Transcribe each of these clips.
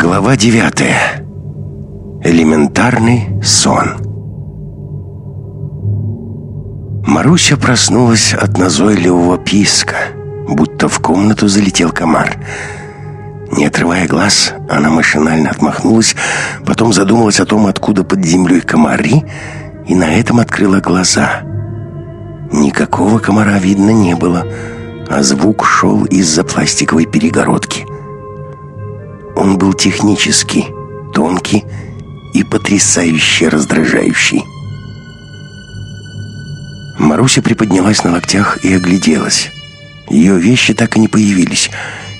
Глава девятая. Элементарный сон. Маруся проснулась от назойливого писка, будто в комнату залетел комар. Не отрывая глаз, она машинально отмахнулась, потом задумалась о том, откуда под землей комары, и на этом открыла глаза. Никакого комара видно не было, а звук шел из-за пластиковой перегородки. Он был технический, тонкий и потрясающе раздражающий. Маруся приподнялась на локтях и огляделась. Ее вещи так и не появились.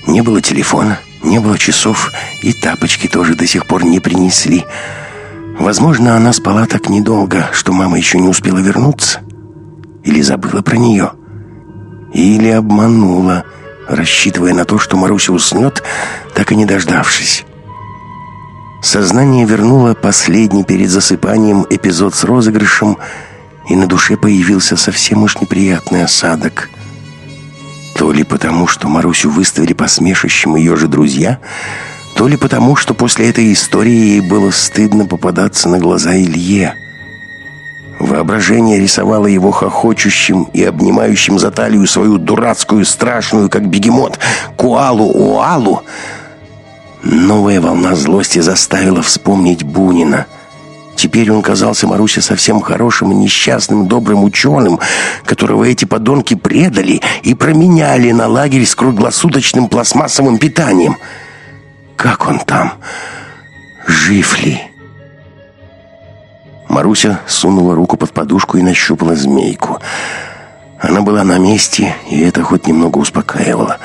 Не было телефона, не было часов, и тапочки тоже до сих пор не принесли. Возможно, она спала так недолго, что мама еще не успела вернуться. Или забыла про нее. Или обманула, рассчитывая на то, что Маруся уснет, так и не дождавшись. Сознание вернуло последний перед засыпанием эпизод с розыгрышем, и на душе появился совсем уж неприятный осадок. То ли потому, что Марусю выставили посмешищем ее же друзья, то ли потому, что после этой истории ей было стыдно попадаться на глаза Илье – Воображение рисовало его хохочущим и обнимающим за талию свою дурацкую, страшную, как бегемот, куалу-уалу. Новая волна злости заставила вспомнить Бунина. Теперь он казался Марусе совсем хорошим и несчастным добрым ученым, которого эти подонки предали и променяли на лагерь с круглосуточным пластмассовым питанием. Как он там? Жив ли? Маруся сунула руку под подушку и нащупала змейку. Она была на месте, и это хоть немного успокаивало.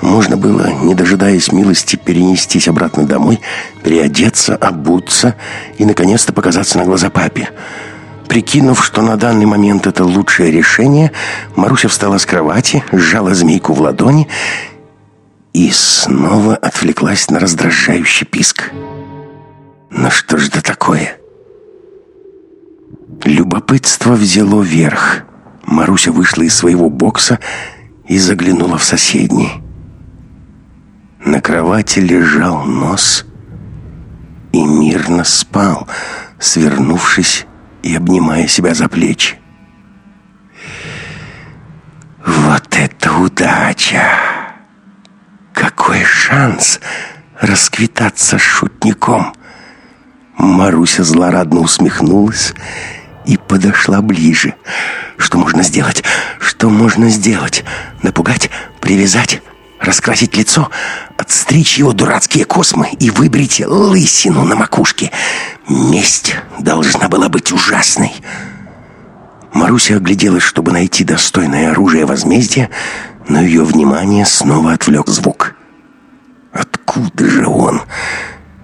Можно было, не дожидаясь милости, перенестись обратно домой, переодеться, обуться и, наконец-то, показаться на глаза папе. Прикинув, что на данный момент это лучшее решение, Маруся встала с кровати, сжала змейку в ладони и снова отвлеклась на раздражающий писк. «Ну что ж это такое?» Любопытство взяло верх. Маруся вышла из своего бокса и заглянула в соседний. На кровати лежал нос и мирно спал, свернувшись и обнимая себя за плечи. Вот это удача! Какой шанс расквитаться с шутником! Маруся злорадно усмехнулась и подошла ближе. Что можно сделать? Что можно сделать? Напугать? Привязать? Раскрасить лицо? Отстричь его дурацкие космы и выбрить лысину на макушке? Месть должна была быть ужасной. Маруся огляделась, чтобы найти достойное оружие возмездия, но ее внимание снова отвлек звук. Откуда же он?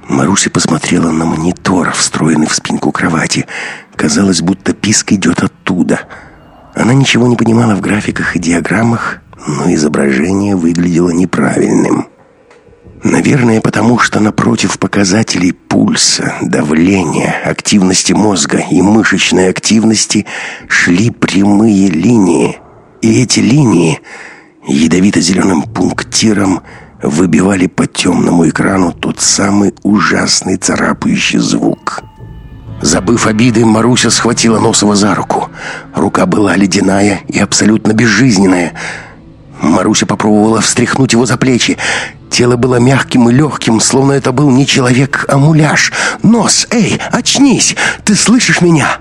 Маруся посмотрела на монитор, встроенный в спинку кровати. Казалось, будто писк идет оттуда. Она ничего не понимала в графиках и диаграммах, но изображение выглядело неправильным. Наверное, потому что напротив показателей пульса, давления, активности мозга и мышечной активности шли прямые линии. И эти линии ядовито-зеленым пунктиром выбивали по темному экрану тот самый ужасный царапающий звук. Забыв обиды, Маруся схватила Носова за руку. Рука была ледяная и абсолютно безжизненная. Маруся попробовала встряхнуть его за плечи. Тело было мягким и легким, словно это был не человек, а муляж. «Нос, эй, очнись! Ты слышишь меня?»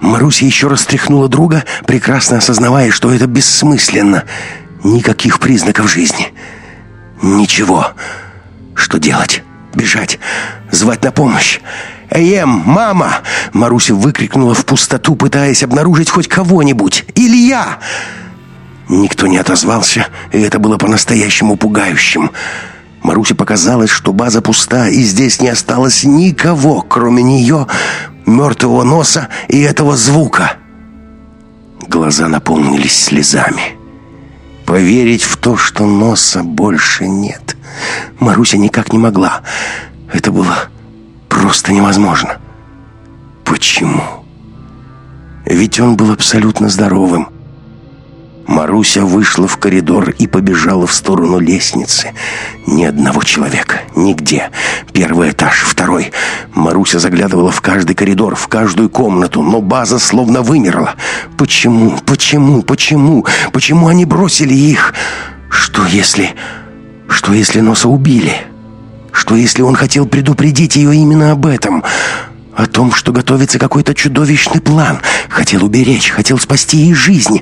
Маруся еще раз встряхнула друга, прекрасно осознавая, что это бессмысленно. Никаких признаков жизни. Ничего. Что делать? Бежать? Звать на помощь? «Эм, мама!» Маруся выкрикнула в пустоту, пытаясь обнаружить хоть кого-нибудь. «Илья!» Никто не отозвался, и это было по-настоящему пугающим. Марусе показалось, что база пуста, и здесь не осталось никого, кроме нее, мертвого носа и этого звука. Глаза наполнились слезами. Поверить в то, что носа больше нет, Маруся никак не могла. Это было просто невозможно. Почему? Ведь он был абсолютно здоровым. Маруся вышла в коридор и побежала в сторону лестницы. Ни одного человека, нигде. Первый этаж, второй. Маруся заглядывала в каждый коридор, в каждую комнату, но база словно вымерла. Почему, почему, почему, почему они бросили их? Что если... Что если Носа убили? Что если он хотел предупредить ее именно об этом? О том, что готовится какой-то чудовищный план. Хотел уберечь, хотел спасти ей жизнь.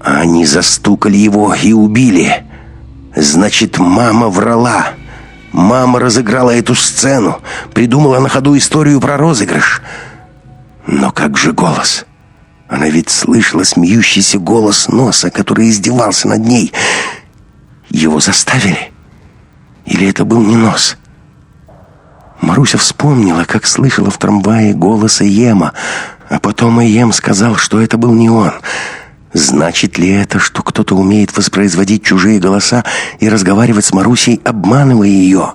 Они застукали его и убили. Значит, мама врала. Мама разыграла эту сцену, придумала на ходу историю про розыгрыш. Но как же голос? Она ведь слышала смеющийся голос носа, который издевался над ней. Его заставили? Или это был не нос? Маруся вспомнила, как слышала в трамвае голос Ема, а потом Ем сказал, что это был не он — Значит ли это, что кто-то умеет воспроизводить чужие голоса и разговаривать с Марусей, обманывая ее?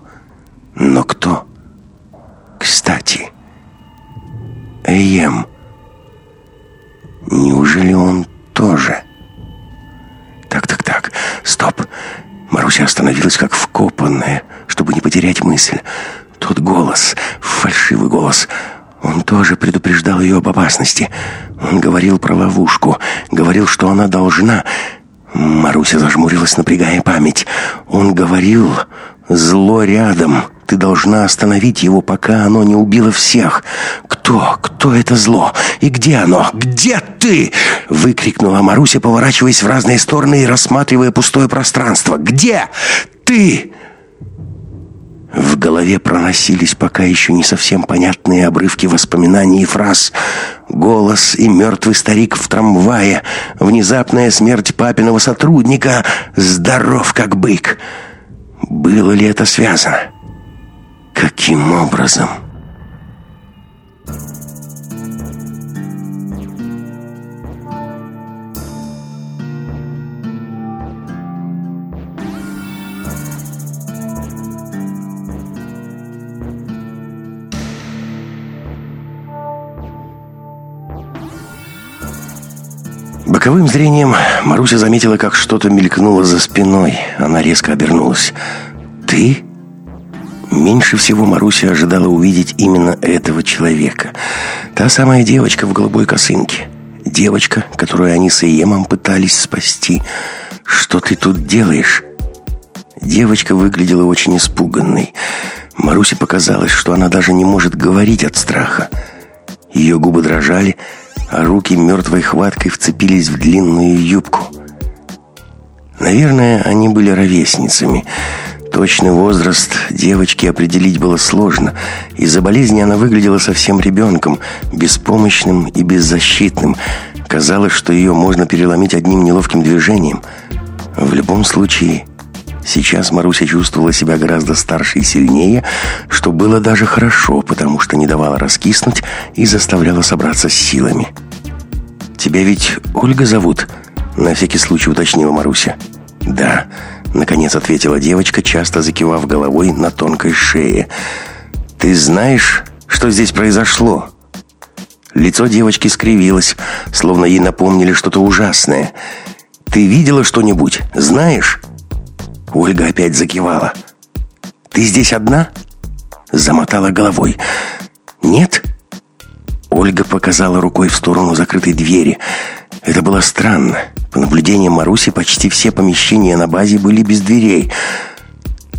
Но кто? Кстати, Эем. Неужели он тоже? Так-так-так, стоп. Маруся остановилась как вкопанная, чтобы не потерять мысль. Тот голос, фальшивый голос, он тоже предупреждал ее об опасности. Он говорил про ловушку, говорил, что она должна... Маруся зажмурилась, напрягая память. Он говорил, зло рядом, ты должна остановить его, пока оно не убило всех. Кто? Кто это зло? И где оно? Где ты? Выкрикнула Маруся, поворачиваясь в разные стороны и рассматривая пустое пространство. Где ты? В голове проносились пока еще не совсем понятные обрывки воспоминаний и фраз. Голос и мертвый старик в трамвае, внезапная смерть папиного сотрудника, здоров как бык. Было ли это связано? Каким образом? Боковым зрением Маруся заметила, как что-то мелькнуло за спиной. Она резко обернулась. «Ты?» Меньше всего Маруся ожидала увидеть именно этого человека. Та самая девочка в голубой косынке. Девочка, которую они с Иемом пытались спасти. «Что ты тут делаешь?» Девочка выглядела очень испуганной. Марусе показалось, что она даже не может говорить от страха. Ее губы дрожали, а руки мертвой хваткой вцепились в длинную юбку. Наверное, они были ровесницами. Точный возраст девочки определить было сложно. Из-за болезни она выглядела совсем ребенком, беспомощным и беззащитным. Казалось, что ее можно переломить одним неловким движением. В любом случае, Сейчас Маруся чувствовала себя гораздо старше и сильнее, что было даже хорошо, потому что не давала раскиснуть и заставляла собраться с силами. «Тебя ведь Ольга зовут?» — на всякий случай уточнила Маруся. «Да», — наконец ответила девочка, часто закивав головой на тонкой шее. «Ты знаешь, что здесь произошло?» Лицо девочки скривилось, словно ей напомнили что-то ужасное. «Ты видела что-нибудь? Знаешь?» Ольга опять закивала. «Ты здесь одна?» Замотала головой. «Нет?» Ольга показала рукой в сторону закрытой двери. Это было странно. По наблюдениям Маруси, почти все помещения на базе были без дверей.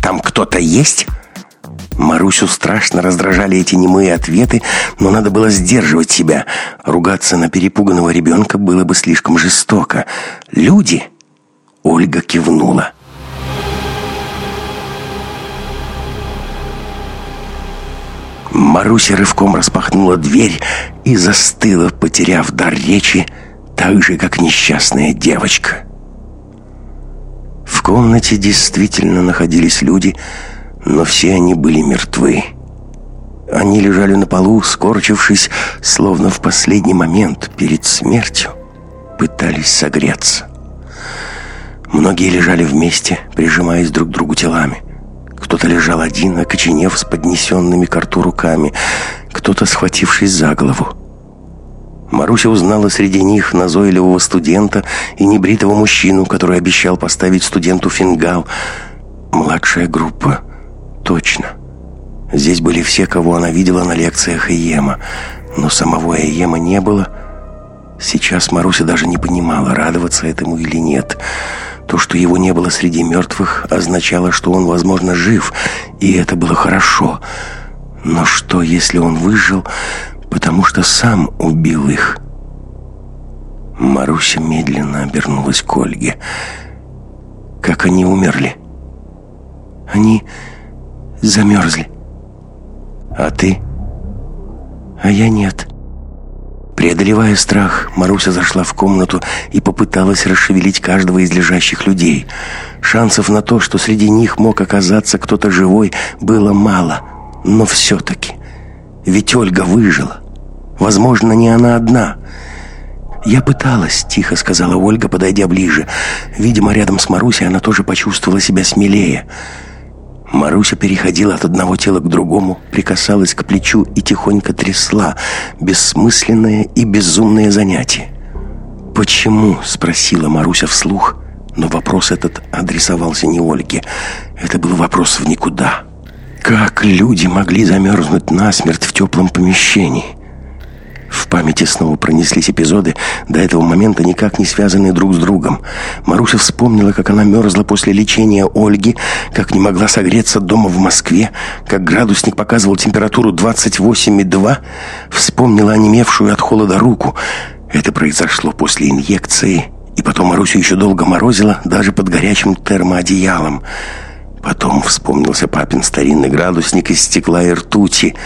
«Там кто-то есть?» Марусю страшно раздражали эти немые ответы, но надо было сдерживать себя. Ругаться на перепуганного ребенка было бы слишком жестоко. «Люди?» Ольга кивнула. Маруся рывком распахнула дверь и застыла, потеряв дар речи, так же, как несчастная девочка. В комнате действительно находились люди, но все они были мертвы. Они лежали на полу, скорчившись, словно в последний момент перед смертью, пытались согреться. Многие лежали вместе, прижимаясь друг к другу телами – кто-то лежал один, окоченев с поднесенными к рту руками, кто-то схватившись за голову. Маруся узнала среди них назойливого студента и небритого мужчину, который обещал поставить студенту фингал. Младшая группа. Точно. Здесь были все, кого она видела на лекциях Иема. Но самого Иема не было. Сейчас Маруся даже не понимала, радоваться этому или нет. То, что его не было среди мертвых, означало, что он, возможно, жив, и это было хорошо. Но что, если он выжил потому что сам убил их. Маруся медленно обернулась к Ольге. Как они умерли? Они замерзли. А ты? А я нет. Преодолевая страх, Маруся зашла в комнату и попыталась расшевелить каждого из лежащих людей. Шансов на то, что среди них мог оказаться кто-то живой, было мало. Но все-таки. Ведь Ольга выжила. Возможно, не она одна. «Я пыталась», — тихо сказала Ольга, подойдя ближе. Видимо, рядом с Марусей она тоже почувствовала себя смелее. Маруся переходила от одного тела к другому, прикасалась к плечу и тихонько трясла. Бессмысленное и безумное занятие. «Почему?» — спросила Маруся вслух. Но вопрос этот адресовался не Ольге. Это был вопрос в никуда. Как люди могли замерзнуть насмерть в теплом помещении? В памяти снова пронеслись эпизоды, до этого момента никак не связанные друг с другом. Маруся вспомнила, как она мерзла после лечения Ольги, как не могла согреться дома в Москве, как градусник показывал температуру 28,2, вспомнила онемевшую от холода руку. Это произошло после инъекции, и потом Марусю еще долго морозила, даже под горячим термоодеялом. Потом вспомнился папин старинный градусник из стекла и ртути —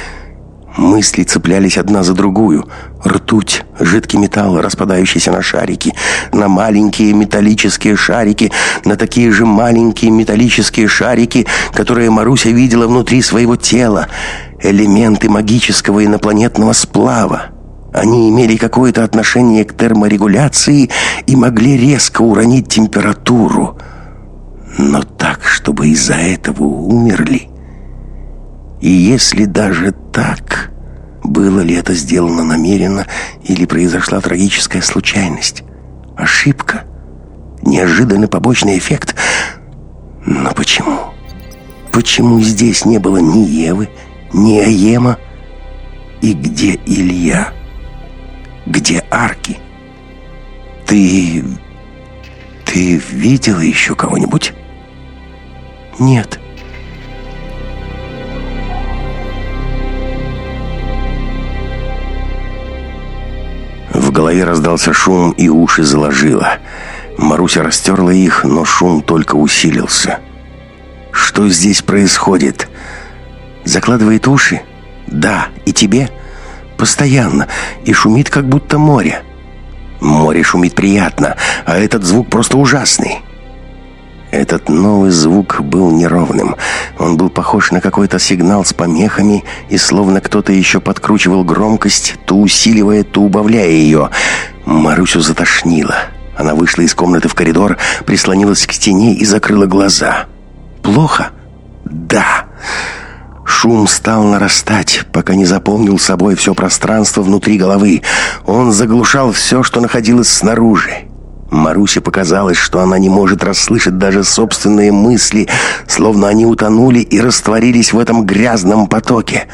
Мысли цеплялись одна за другую. Ртуть, жидкий металл, распадающийся на шарики, на маленькие металлические шарики, на такие же маленькие металлические шарики, которые Маруся видела внутри своего тела. Элементы магического инопланетного сплава. Они имели какое-то отношение к терморегуляции и могли резко уронить температуру. Но так, чтобы из-за этого умерли... И если даже так, было ли это сделано намеренно или произошла трагическая случайность? Ошибка? Неожиданный побочный эффект? Но почему? Почему здесь не было ни Евы, ни Аема? И где Илья? Где Арки? Ты... ты видела еще кого-нибудь? Нет. Голове раздался шум, и уши заложило. Маруся растерла их, но шум только усилился. «Что здесь происходит?» «Закладывает уши?» «Да, и тебе?» «Постоянно, и шумит, как будто море». «Море шумит приятно, а этот звук просто ужасный». Этот новый звук был неровным. Он был похож на какой-то сигнал с помехами, и словно кто-то еще подкручивал громкость, то усиливая, то убавляя ее. Марусю затошнило. Она вышла из комнаты в коридор, прислонилась к стене и закрыла глаза. «Плохо?» «Да». Шум стал нарастать, пока не заполнил собой все пространство внутри головы. Он заглушал все, что находилось снаружи. Марусе показалось, что она не может расслышать даже собственные мысли, словно они утонули и растворились в этом грязном потоке.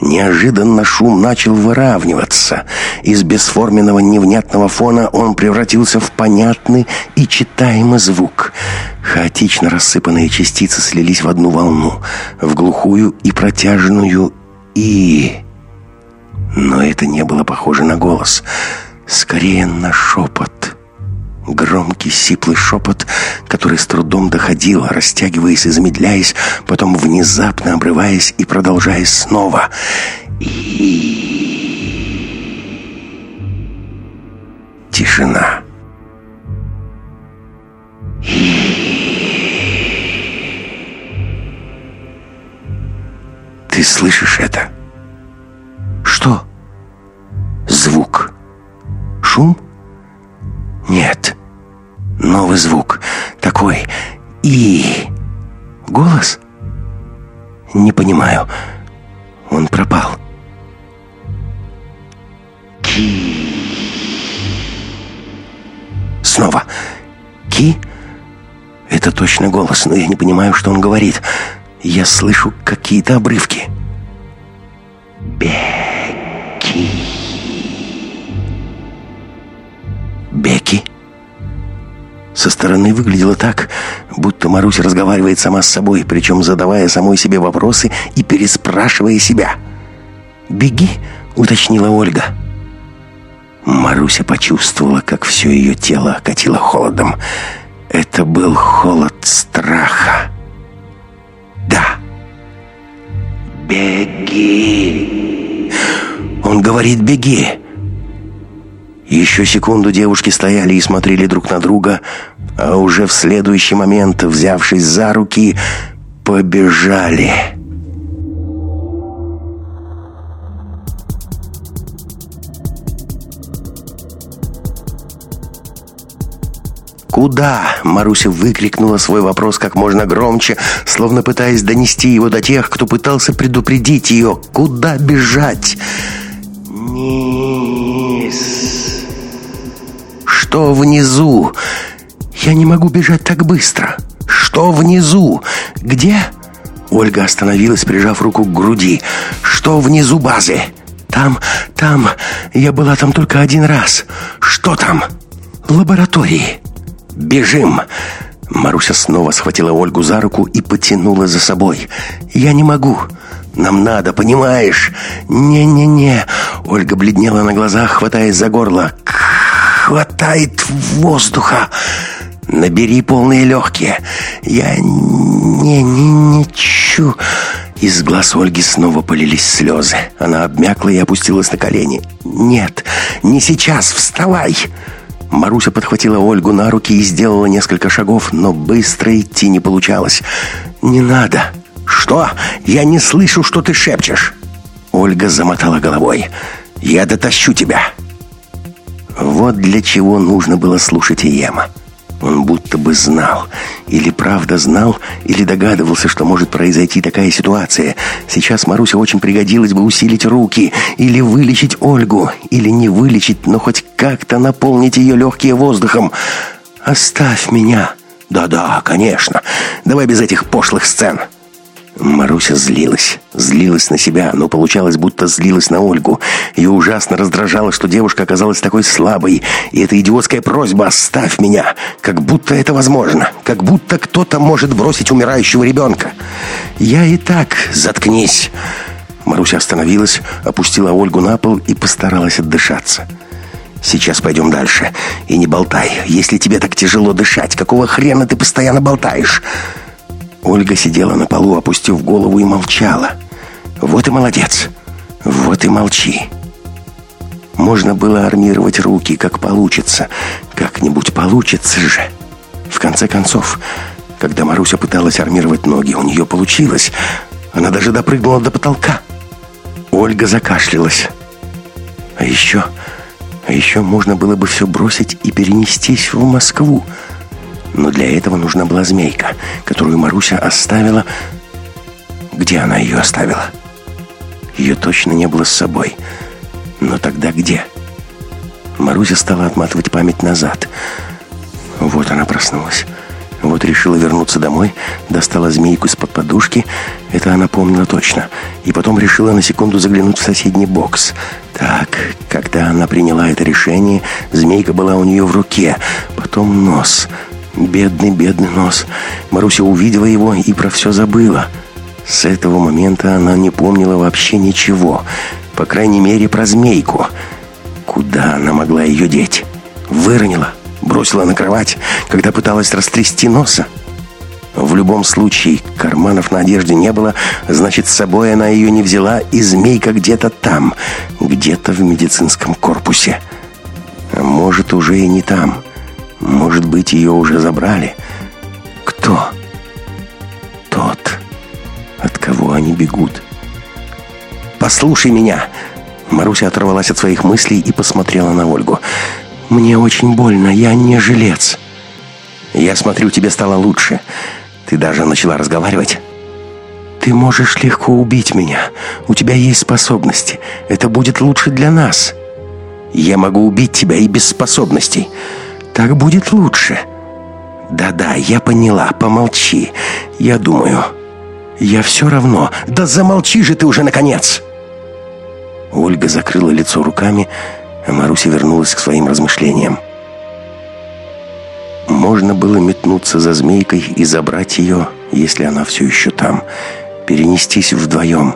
Неожиданно шум начал выравниваться. Из бесформенного невнятного фона он превратился в понятный и читаемый звук. Хаотично рассыпанные частицы слились в одну волну, в глухую и протяжную «и». Но это не было похоже на голос, скорее на шепот. Громкий сиплый шепот, который с трудом доходил, растягиваясь и замедляясь, потом внезапно обрываясь и продолжаясь снова. И... Тишина. Ты слышишь это? Что? Звук. Шум? Нет. Новый звук. Такой. И... Голос? Не понимаю. Он пропал. Ки... снова. «Ки?» Это точно голос, но я не понимаю, что он говорит. Я слышу какие-то обрывки. «Бекки». Со стороны выглядело так, будто Маруся разговаривает сама с собой, причем задавая самой себе вопросы и переспрашивая себя. «Беги», — уточнила Ольга. Маруся почувствовала, как все ее тело окатило холодом. Это был холод страха. «Да». «Беги!» Он говорит «беги». Еще секунду девушки стояли и смотрели друг на друга, а уже в следующий момент, взявшись за руки, побежали. «Куда?» — Маруся выкрикнула свой вопрос как можно громче, словно пытаясь донести его до тех, кто пытался предупредить ее. «Куда бежать?» «Низ...» Что внизу? Я не могу бежать так быстро. Что внизу? Где? Ольга остановилась, прижав руку к груди. Что внизу базы? Там, там. Я была там только один раз. Что там? Лаборатории. Бежим. Маруся снова схватила Ольгу за руку и потянула за собой. Я не могу. Нам надо, понимаешь? Не-не-не. Ольга бледнела на глазах, хватаясь за горло хватает воздуха. Набери полные легкие. Я не, не, не чу. Из глаз Ольги снова полились слезы. Она обмякла и опустилась на колени. «Нет, не сейчас, вставай!» Маруся подхватила Ольгу на руки и сделала несколько шагов, но быстро идти не получалось. «Не надо!» «Что? Я не слышу, что ты шепчешь!» Ольга замотала головой. «Я дотащу тебя!» Вот для чего нужно было слушать Иема. Он будто бы знал. Или правда знал, или догадывался, что может произойти такая ситуация. Сейчас Маруся очень пригодилось бы усилить руки, или вылечить Ольгу, или не вылечить, но хоть как-то наполнить ее легкие воздухом. «Оставь меня!» «Да-да, конечно. Давай без этих пошлых сцен». Маруся злилась. Злилась на себя, но получалось, будто злилась на Ольгу. Ее ужасно раздражало, что девушка оказалась такой слабой. И эта идиотская просьба «оставь меня», как будто это возможно. Как будто кто-то может бросить умирающего ребенка. «Я и так... Заткнись!» Маруся остановилась, опустила Ольгу на пол и постаралась отдышаться. «Сейчас пойдем дальше. И не болтай. Если тебе так тяжело дышать, какого хрена ты постоянно болтаешь?» Ольга сидела на полу, опустив голову и молчала. Вот и молодец. Вот и молчи. Можно было армировать руки, как получится. Как-нибудь получится же. В конце концов, когда Маруся пыталась армировать ноги, у нее получилось. Она даже допрыгнула до потолка. Ольга закашлялась. А еще... А еще можно было бы все бросить и перенестись в Москву. Но для этого нужна была змейка, которую Маруся оставила... Где она ее оставила? Ее точно не было с собой. Но тогда где? Маруся стала отматывать память назад. Вот она проснулась. Вот решила вернуться домой, достала змейку из-под подушки, это она помнила точно, и потом решила на секунду заглянуть в соседний бокс. Так, когда она приняла это решение, змейка была у нее в руке, потом нос, Бедный, бедный нос. Маруся увидела его и про все забыла. С этого момента она не помнила вообще ничего. По крайней мере, про змейку. Куда она могла ее деть? Выронила, бросила на кровать, когда пыталась растрясти носа. В любом случае, карманов на одежде не было, значит, с собой она ее не взяла, и змейка где-то там, где-то в медицинском корпусе. А может, уже и не там. Может быть, ее уже забрали? Кто? Тот, от кого они бегут. «Послушай меня!» Маруся оторвалась от своих мыслей и посмотрела на Ольгу. «Мне очень больно, я не жилец». «Я смотрю, тебе стало лучше. Ты даже начала разговаривать». «Ты можешь легко убить меня. У тебя есть способности. Это будет лучше для нас». «Я могу убить тебя и без способностей». Так будет лучше. Да-да, я поняла, помолчи. Я думаю, я все равно. Да замолчи же ты уже, наконец!» Ольга закрыла лицо руками, а Маруся вернулась к своим размышлениям. Можно было метнуться за змейкой и забрать ее, если она все еще там. Перенестись вдвоем.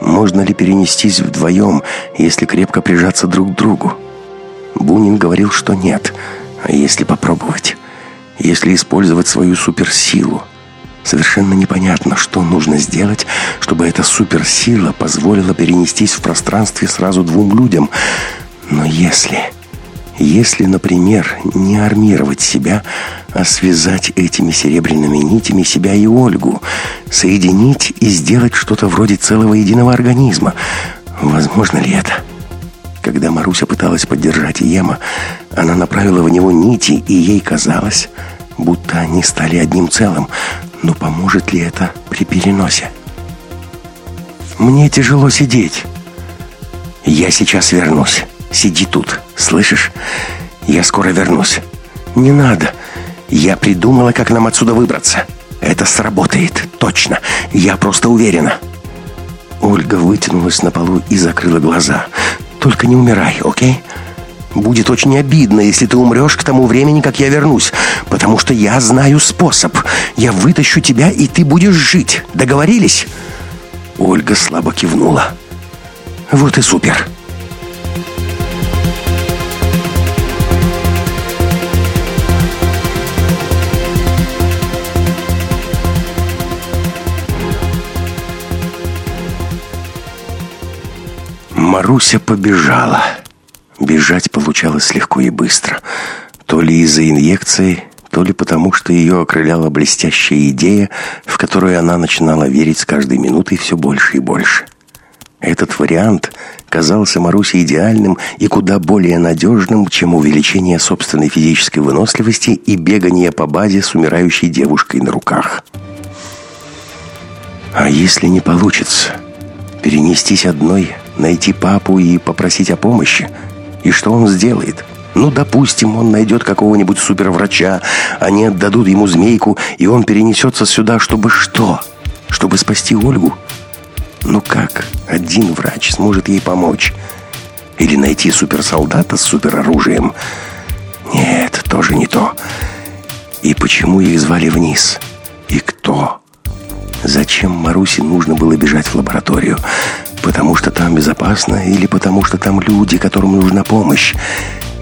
Можно ли перенестись вдвоем, если крепко прижаться друг к другу? Бунин говорил, что нет. А если попробовать? Если использовать свою суперсилу? Совершенно непонятно, что нужно сделать, чтобы эта суперсила позволила перенестись в пространстве сразу двум людям. Но если... Если, например, не армировать себя, а связать этими серебряными нитями себя и Ольгу, соединить и сделать что-то вроде целого единого организма, возможно ли это? Когда Маруся пыталась поддержать Ема, она направила в него нити, и ей казалось, будто они стали одним целым. Но поможет ли это при переносе? «Мне тяжело сидеть. Я сейчас вернусь». Сиди тут, слышишь? Я скоро вернусь. Не надо. Я придумала, как нам отсюда выбраться. Это сработает, точно. Я просто уверена. Ольга вытянулась на полу и закрыла глаза. Только не умирай, окей? Будет очень обидно, если ты умрешь к тому времени, как я вернусь, потому что я знаю способ. Я вытащу тебя, и ты будешь жить. Договорились? Ольга слабо кивнула. Вот и супер. Маруся побежала. Бежать получалось легко и быстро. То ли из-за инъекции, то ли потому, что ее окрыляла блестящая идея, в которую она начинала верить с каждой минутой все больше и больше. Этот вариант казался Марусе идеальным и куда более надежным, чем увеличение собственной физической выносливости и бегание по базе с умирающей девушкой на руках. А если не получится, перенестись одной найти папу и попросить о помощи. И что он сделает? Ну, допустим, он найдет какого-нибудь суперврача, они отдадут ему змейку, и он перенесется сюда, чтобы что? Чтобы спасти Ольгу? Ну как один врач сможет ей помочь? Или найти суперсолдата с супероружием? Нет, тоже не то. И почему их звали вниз? И кто? Зачем Марусе нужно было бежать в лабораторию? Потому что там безопасно или потому что там люди, которым нужна помощь?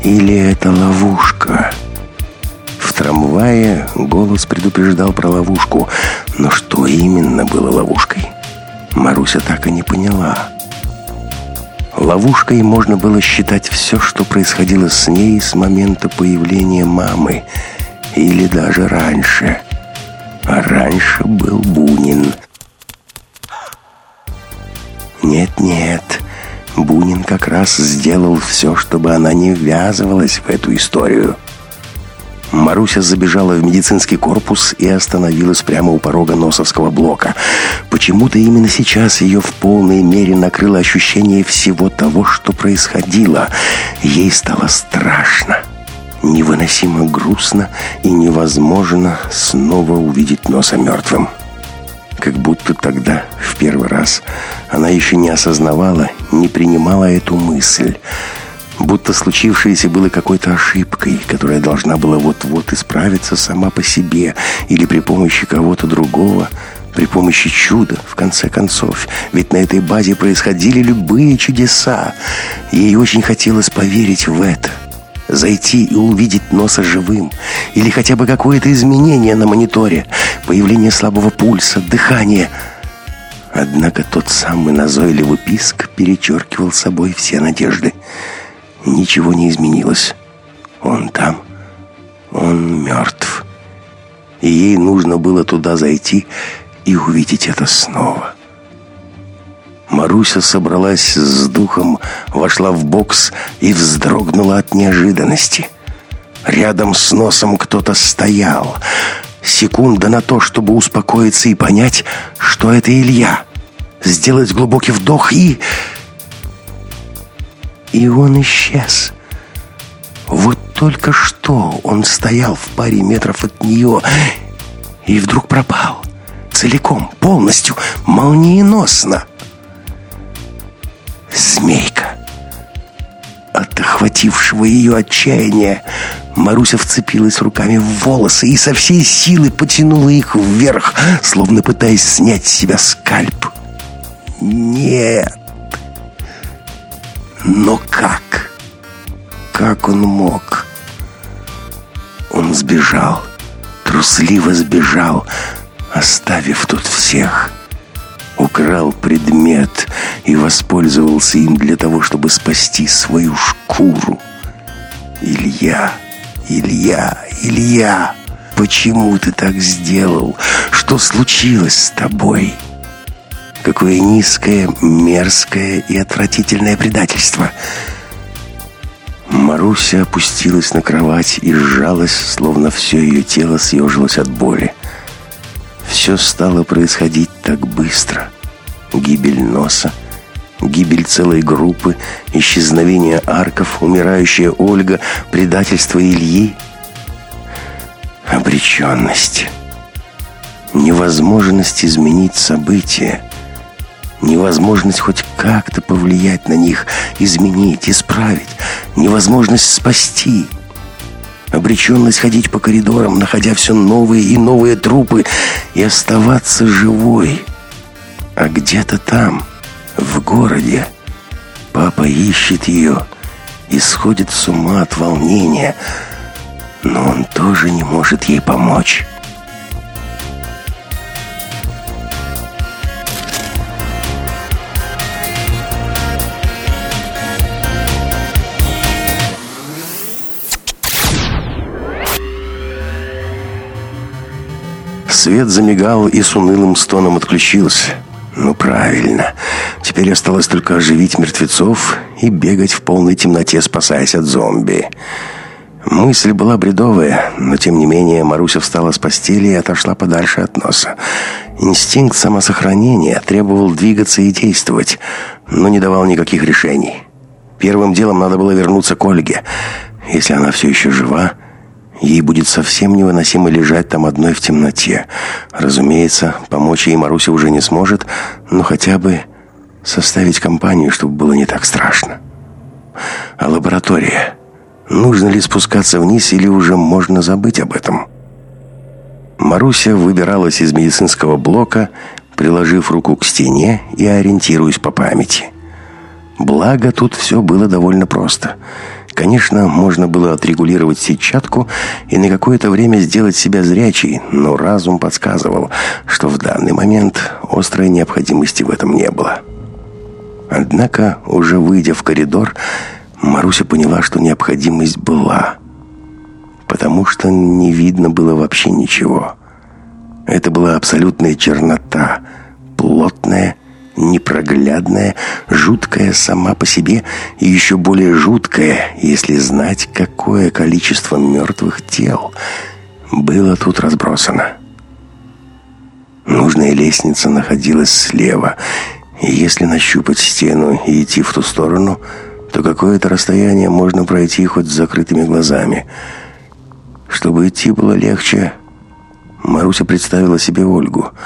Или это ловушка? В трамвае голос предупреждал про ловушку, но что именно было ловушкой? Маруся так и не поняла. Ловушкой можно было считать все, что происходило с ней с момента появления мамы, или даже раньше. А раньше был Бунин – нет-нет, Бунин как раз сделал все, чтобы она не ввязывалась в эту историю. Маруся забежала в медицинский корпус и остановилась прямо у порога носовского блока. Почему-то именно сейчас ее в полной мере накрыло ощущение всего того, что происходило. Ей стало страшно, невыносимо грустно и невозможно снова увидеть носа мертвым как будто тогда, в первый раз, она еще не осознавала, не принимала эту мысль. Будто случившееся было какой-то ошибкой, которая должна была вот-вот исправиться сама по себе или при помощи кого-то другого, при помощи чуда, в конце концов. Ведь на этой базе происходили любые чудеса. Ей очень хотелось поверить в это зайти и увидеть носа живым, или хотя бы какое-то изменение на мониторе, появление слабого пульса, дыхания. Однако тот самый назойливый писк перечеркивал собой все надежды. Ничего не изменилось. Он там, он мертв. И ей нужно было туда зайти и увидеть это снова. Маруся собралась с духом, вошла в бокс и вздрогнула от неожиданности. Рядом с носом кто-то стоял. Секунда на то, чтобы успокоиться и понять, что это Илья. Сделать глубокий вдох и... И он исчез. Вот только что он стоял в паре метров от нее и вдруг пропал. Целиком, полностью, молниеносно. Охватившего ее отчаяния Маруся вцепилась руками в волосы и со всей силы потянула их вверх, словно пытаясь снять с себя скальп. Нет. Но как? Как он мог? Он сбежал, трусливо сбежал, оставив тут всех. Украл предмет и воспользовался им для того, чтобы спасти свою шкуру. Илья, Илья, Илья, почему ты так сделал? Что случилось с тобой?» Какое низкое, мерзкое и отвратительное предательство. Маруся опустилась на кровать и сжалась, словно все ее тело съежилось от боли. Все стало происходить так быстро. Гибель носа, гибель целой группы, исчезновение арков, умирающая Ольга, предательство Ильи. Обреченность. Невозможность изменить события невозможность хоть как-то повлиять на них, изменить, исправить, невозможность спасти. Обреченность ходить по коридорам, находя все новые и новые трупы, и оставаться живой. А где-то там, в городе, папа ищет ее и сходит с ума от волнения, но он тоже не может ей помочь». Свет замигал и с унылым стоном отключился. Ну, правильно. Теперь осталось только оживить мертвецов и бегать в полной темноте, спасаясь от зомби. Мысль была бредовая, но тем не менее Маруся встала с постели и отошла подальше от носа. Инстинкт самосохранения требовал двигаться и действовать, но не давал никаких решений. Первым делом надо было вернуться к Ольге. Если она все еще жива, Ей будет совсем невыносимо лежать там одной в темноте. Разумеется, помочь ей Маруся уже не сможет, но хотя бы составить компанию, чтобы было не так страшно. А лаборатория? Нужно ли спускаться вниз или уже можно забыть об этом? Маруся выбиралась из медицинского блока, приложив руку к стене и ориентируясь по памяти. Благо, тут все было довольно просто – Конечно, можно было отрегулировать сетчатку и на какое-то время сделать себя зрячей, но разум подсказывал, что в данный момент острой необходимости в этом не было. Однако, уже выйдя в коридор, Маруся поняла, что необходимость была, потому что не видно было вообще ничего. Это была абсолютная чернота, плотная непроглядная, жуткая сама по себе и еще более жуткая, если знать, какое количество мертвых тел было тут разбросано. Нужная лестница находилась слева, и если нащупать стену и идти в ту сторону, то какое-то расстояние можно пройти хоть с закрытыми глазами. Чтобы идти было легче, Маруся представила себе Ольгу —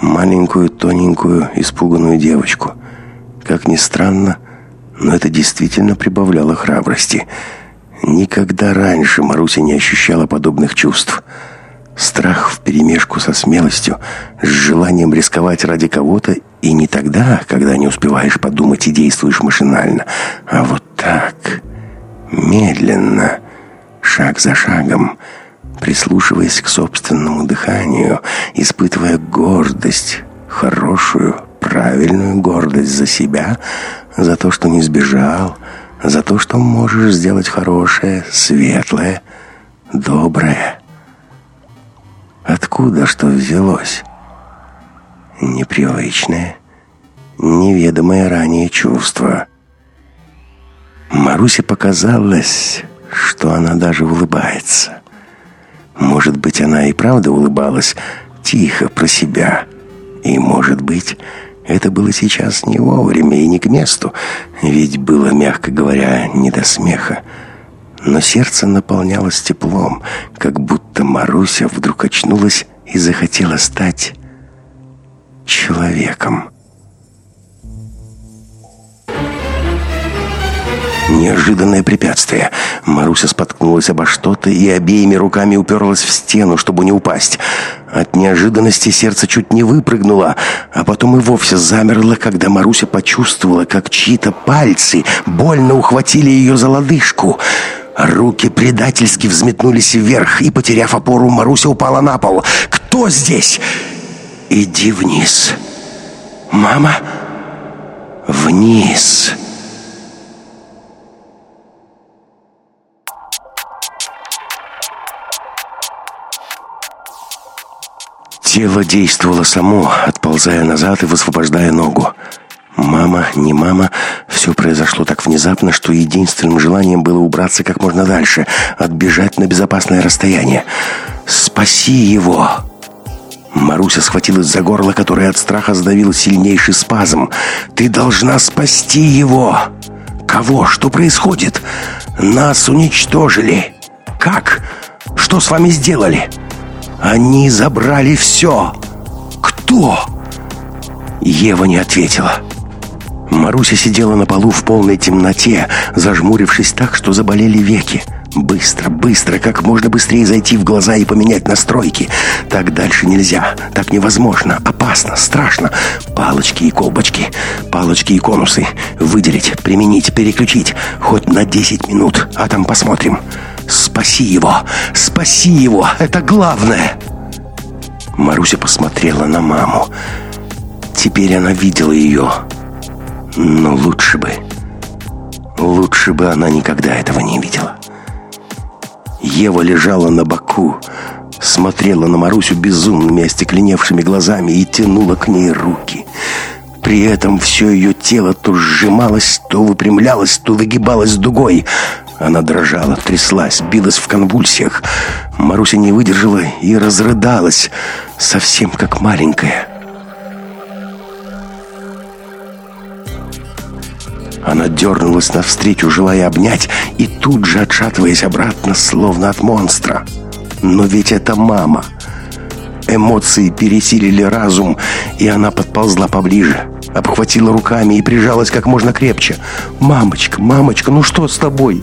маленькую, тоненькую, испуганную девочку. Как ни странно, но это действительно прибавляло храбрости. Никогда раньше Маруся не ощущала подобных чувств. Страх вперемешку со смелостью, с желанием рисковать ради кого-то, и не тогда, когда не успеваешь подумать и действуешь машинально, а вот так, медленно, шаг за шагом, прислушиваясь к собственному дыханию, испытывая гордость, хорошую, правильную гордость за себя, за то, что не сбежал, за то, что можешь сделать хорошее, светлое, доброе. Откуда что взялось? Непривычное, неведомое ранее чувство. Марусе показалось, что она даже улыбается. Может быть, она и правда улыбалась тихо про себя. И, может быть, это было сейчас не вовремя и не к месту, ведь было, мягко говоря, не до смеха. но сердце наполнялось теплом, как будто Маруся вдруг очнулась и захотела стать человеком. Неожиданное препятствие. Маруся споткнулась обо что-то и обеими руками уперлась в стену, чтобы не упасть. От неожиданности сердце чуть не выпрыгнуло, а потом и вовсе замерло, когда Маруся почувствовала, как чьи-то пальцы больно ухватили ее за лодыжку. Руки предательски взметнулись вверх, и, потеряв опору, Маруся упала на пол. «Кто здесь?» «Иди вниз». «Мама?» «Вниз». Тело действовало само, отползая назад и высвобождая ногу. Мама, не мама, все произошло так внезапно, что единственным желанием было убраться как можно дальше, отбежать на безопасное расстояние. «Спаси его!» Маруся схватилась за горло, которое от страха сдавил сильнейший спазм. «Ты должна спасти его!» «Кого? Что происходит?» «Нас уничтожили!» «Как? Что с вами сделали?» Они забрали все. Кто? Ева не ответила. Маруся сидела на полу в полной темноте, зажмурившись так, что заболели веки. Быстро, быстро, как можно быстрее зайти в глаза и поменять настройки. Так дальше нельзя, так невозможно, опасно, страшно. Палочки и колбочки, палочки и конусы. Выделить, применить, переключить. Хоть на 10 минут, а там посмотрим. Спаси его! Спаси его! Это главное!» Маруся посмотрела на маму. Теперь она видела ее. Но лучше бы... Лучше бы она никогда этого не видела. Ева лежала на боку, смотрела на Марусю безумными остекленевшими глазами и тянула к ней руки. При этом все ее тело то сжималось, то выпрямлялось, то выгибалось дугой. Она дрожала, тряслась, билась в конвульсиях. Маруся не выдержала и разрыдалась, совсем как маленькая. Она дернулась навстречу, желая обнять, и тут же отшатываясь обратно, словно от монстра. Но ведь это мама. Эмоции пересилили разум, и она подползла поближе обхватила руками и прижалась как можно крепче. «Мамочка, мамочка, ну что с тобой?»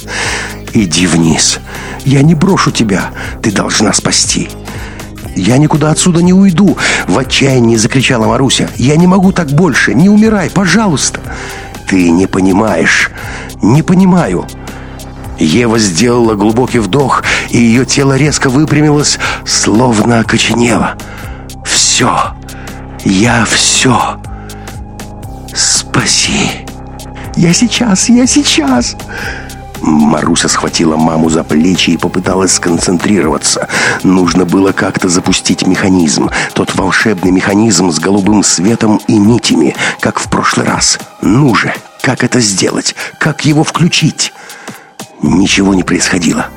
«Иди вниз. Я не брошу тебя. Ты должна спасти». «Я никуда отсюда не уйду!» В отчаянии закричала Маруся. «Я не могу так больше! Не умирай, пожалуйста!» «Ты не понимаешь!» «Не понимаю!» Ева сделала глубокий вдох, и ее тело резко выпрямилось, словно окоченело. «Все! Я все!» «Спаси! Я сейчас, я сейчас!» Маруся схватила маму за плечи и попыталась сконцентрироваться. Нужно было как-то запустить механизм. Тот волшебный механизм с голубым светом и нитями, как в прошлый раз. Ну же, как это сделать? Как его включить? Ничего не происходило.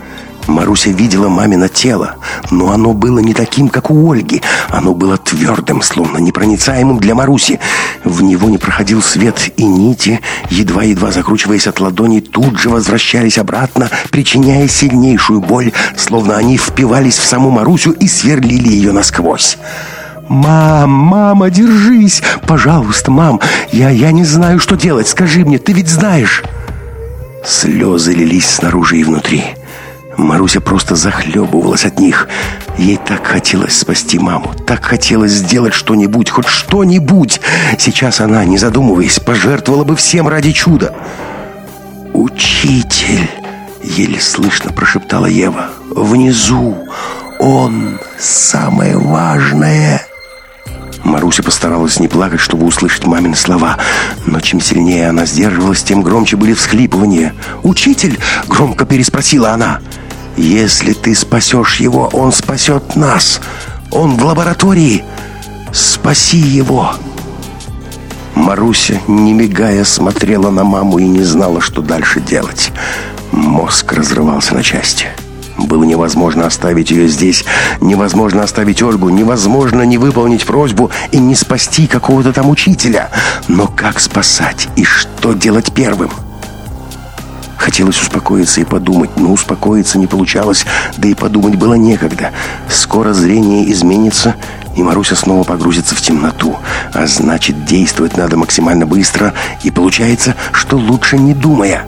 Маруся видела мамино тело, но оно было не таким, как у Ольги. Оно было твердым, словно непроницаемым для Маруси. В него не проходил свет, и нити, едва-едва закручиваясь от ладони, тут же возвращались обратно, причиняя сильнейшую боль, словно они впивались в саму Марусю и сверлили ее насквозь. «Мам, мама, держись! Пожалуйста, мам! Я, я не знаю, что делать. Скажи мне, ты ведь знаешь!» Слезы лились снаружи и внутри. Маруся просто захлебывалась от них. Ей так хотелось спасти маму, так хотелось сделать что-нибудь, хоть что-нибудь. Сейчас она, не задумываясь, пожертвовала бы всем ради чуда. «Учитель!» — еле слышно прошептала Ева. «Внизу! Он самое важное!» Маруся постаралась не плакать, чтобы услышать мамины слова. Но чем сильнее она сдерживалась, тем громче были всхлипывания. «Учитель!» — громко переспросила она. «Учитель!» Если ты спасешь его, он спасет нас. Он в лаборатории. Спаси его. Маруся, не мигая, смотрела на маму и не знала, что дальше делать. Мозг разрывался на части. Было невозможно оставить ее здесь, невозможно оставить Ольгу, невозможно не выполнить просьбу и не спасти какого-то там учителя. Но как спасать и что делать первым? Хотелось успокоиться и подумать, но успокоиться не получалось, да и подумать было некогда. Скоро зрение изменится, и Маруся снова погрузится в темноту. А значит, действовать надо максимально быстро, и получается, что лучше не думая.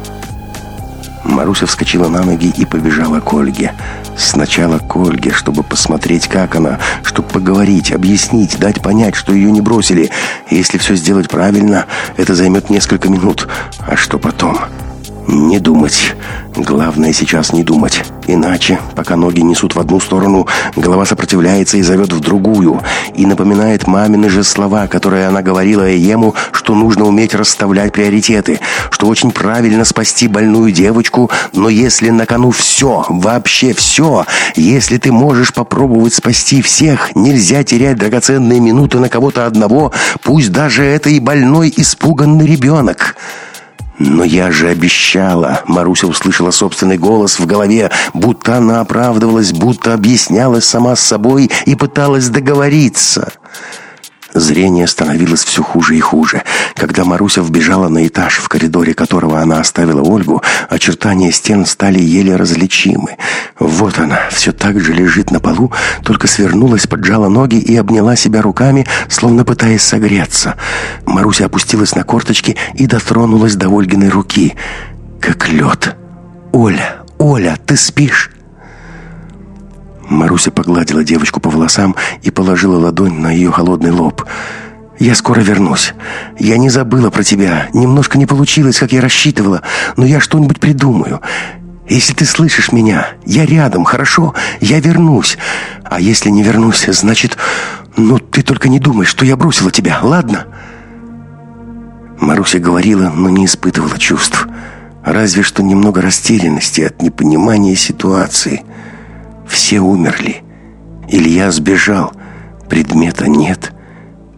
Маруся вскочила на ноги и побежала к Ольге. Сначала к Ольге, чтобы посмотреть, как она, чтобы поговорить, объяснить, дать понять, что ее не бросили. Если все сделать правильно, это займет несколько минут. А что потом? Не думать. Главное сейчас не думать. Иначе, пока ноги несут в одну сторону, голова сопротивляется и зовет в другую. И напоминает мамины же слова, которые она говорила ему, что нужно уметь расставлять приоритеты, что очень правильно спасти больную девочку, но если на кону все, вообще все, если ты можешь попробовать спасти всех, нельзя терять драгоценные минуты на кого-то одного, пусть даже это и больной испуганный ребенок». «Но я же обещала!» Маруся услышала собственный голос в голове, будто она оправдывалась, будто объяснялась сама с собой и пыталась договориться. Зрение становилось все хуже и хуже. Когда Маруся вбежала на этаж, в коридоре которого она оставила Ольгу, очертания стен стали еле различимы. Вот она, все так же лежит на полу, только свернулась, поджала ноги и обняла себя руками, словно пытаясь согреться. Маруся опустилась на корточки и дотронулась до Ольгиной руки. Как лед. «Оля, Оля, ты спишь?» Маруся погладила девочку по волосам и положила ладонь на ее холодный лоб. «Я скоро вернусь. Я не забыла про тебя. Немножко не получилось, как я рассчитывала, но я что-нибудь придумаю. Если ты слышишь меня, я рядом, хорошо? Я вернусь. А если не вернусь, значит... Ну, ты только не думай, что я бросила тебя, ладно?» Маруся говорила, но не испытывала чувств. Разве что немного растерянности от непонимания ситуации – все умерли. Илья сбежал. Предмета нет.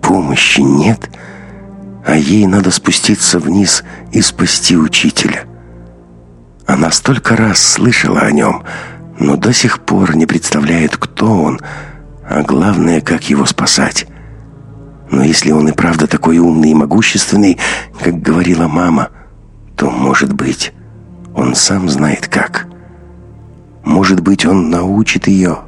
Помощи нет. А ей надо спуститься вниз и спасти учителя. Она столько раз слышала о нем, но до сих пор не представляет, кто он, а главное, как его спасать. Но если он и правда такой умный и могущественный, как говорила мама, то, может быть, он сам знает как. Может быть, он научит ее